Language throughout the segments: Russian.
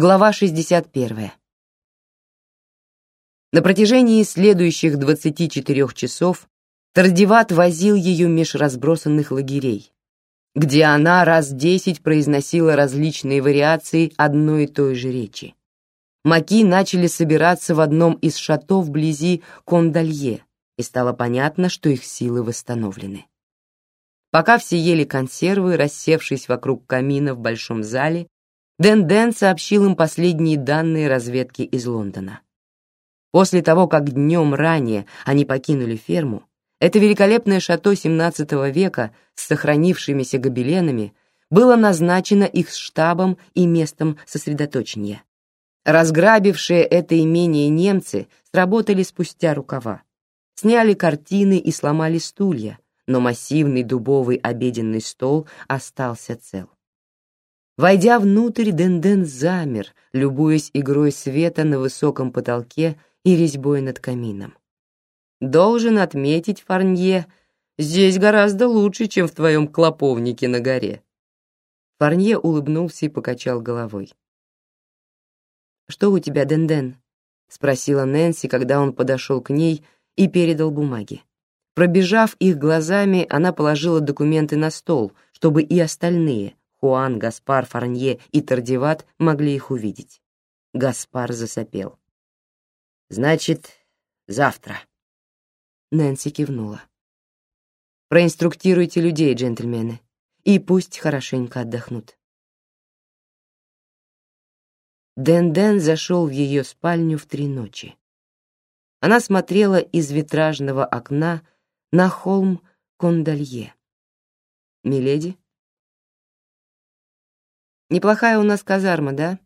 Глава 61. На протяжении следующих 24 часов Тардиват возил ее меж разбросанных лагерей, где она раз десять произносила различные вариации одной и той же речи. Маки начали собираться в одном из шато вблизи Кондалье, и стало понятно, что их силы восстановлены. Пока все ели консервы, рассевшись вокруг камина в большом зале, Дэн-Дэн сообщил им последние данные разведки из Лондона. После того, как днем ранее они покинули ферму, это великолепное шато XVII века с сохранившимися гобеленами было назначено их штабом и местом сосредоточения. Разграбившие это имение немцы сработали спустя рукава. Сняли картины и сломали стулья, но массивный дубовый обеденный стол остался цел. Войдя внутрь, Денден замер, любуясь игрой света на высоком потолке и резьбой над камином. Должен отметить, Фарнье, здесь гораздо лучше, чем в твоем клоповнике на горе. Фарнье улыбнулся и покачал головой. Что у тебя, Денден? спросила Нэнси, когда он подошел к ней и передал бумаги. Пробежав их глазами, она положила документы на стол, чтобы и остальные, Хуан, Гаспар, Фарнье и Тардиват могли их увидеть. Гаспар засопел. «Значит, завтра». Нэнси кивнула. «Проинструктируйте людей, джентльмены, и пусть хорошенько отдохнут». Дэн-Дэн зашел в ее спальню в три ночи. Она смотрела из витражного окна на холм Кондалье. «Миледи?» Неплохая у нас казарма, да?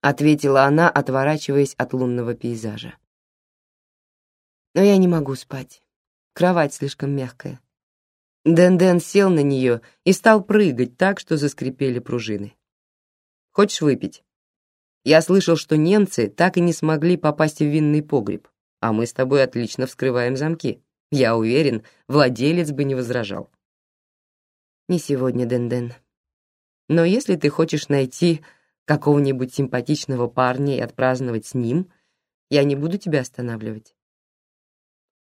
ответила она, отворачиваясь от лунного пейзажа. Но я не могу спать. Кровать слишком мягкая. Дэн-Дэн сел на нее и стал прыгать так, что заскрипели пружины. Хочешь выпить? Я слышал, что немцы так и не смогли попасть в винный погреб, а мы с тобой отлично вскрываем замки. Я уверен, владелец бы не возражал. Не сегодня, Дэн-Дэн. Но если ты хочешь найти какого-нибудь симпатичного парня и отпраздновать с ним, я не буду тебя останавливать.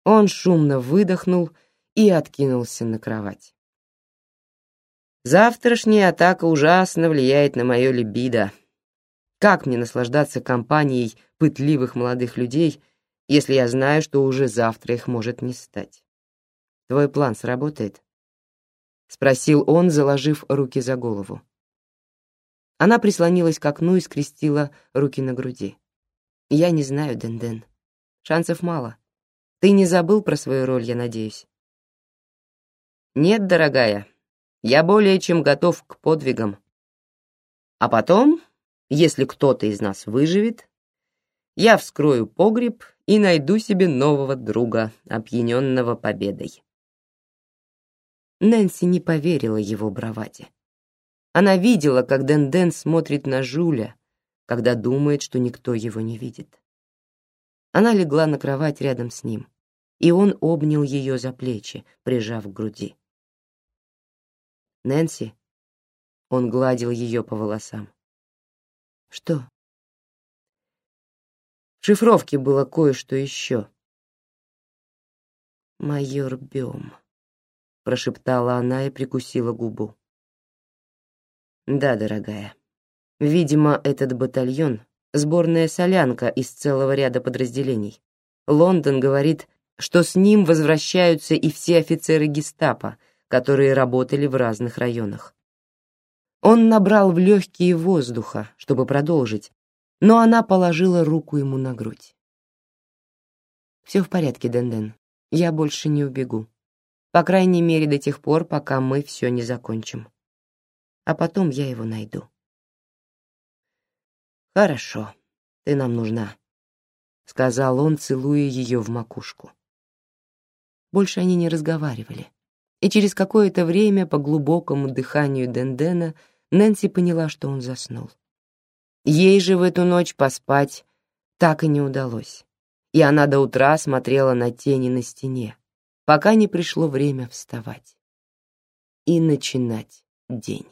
Он шумно выдохнул и откинулся на кровать. Завтрашняя атака ужасно влияет на мое либидо. Как мне наслаждаться компанией пытливых молодых людей, если я знаю, что уже завтра их может не стать? Твой план сработает? спросил он, заложив руки за голову. Она прислонилась к окну и скрестила руки на груди. Я не знаю, Денден. Шансов мало. Ты не забыл про свою роль, я надеюсь. Нет, дорогая. Я более чем готов к подвигам. А потом, если кто-то из нас выживет, я вскрою погреб и найду себе нового друга, опьяненного победой. Нэнси не поверила его браваде. Она видела, как Дэн-Дэн смотрит на Жуля, когда думает, что никто его не видит. Она легла на кровать рядом с ним, и он обнял ее за плечи, прижав к груди. «Нэнси?» Он гладил ее по волосам. «Что?» В шифровке было кое-что еще. «Майор Бем», — прошептала она и прикусила губу. Да, дорогая. Видимо, этот батальон — сборная солянка из целого ряда подразделений. Лондон говорит, что с ним возвращаются и все офицеры гестапо, которые работали в разных районах. Он набрал в легкие воздуха, чтобы продолжить, но она положила руку ему на грудь. «Все в порядке, Денден. Я больше не убегу. По крайней мере, до тех пор, пока мы все не закончим а потом я его найду. Хорошо, ты нам нужна, сказал он, целуя ее в макушку. Больше они не разговаривали, и через какое-то время по глубокому дыханию Дендена Нэнси поняла, что он заснул. Ей же в эту ночь поспать так и не удалось, и она до утра смотрела на тени на стене, пока не пришло время вставать и начинать день.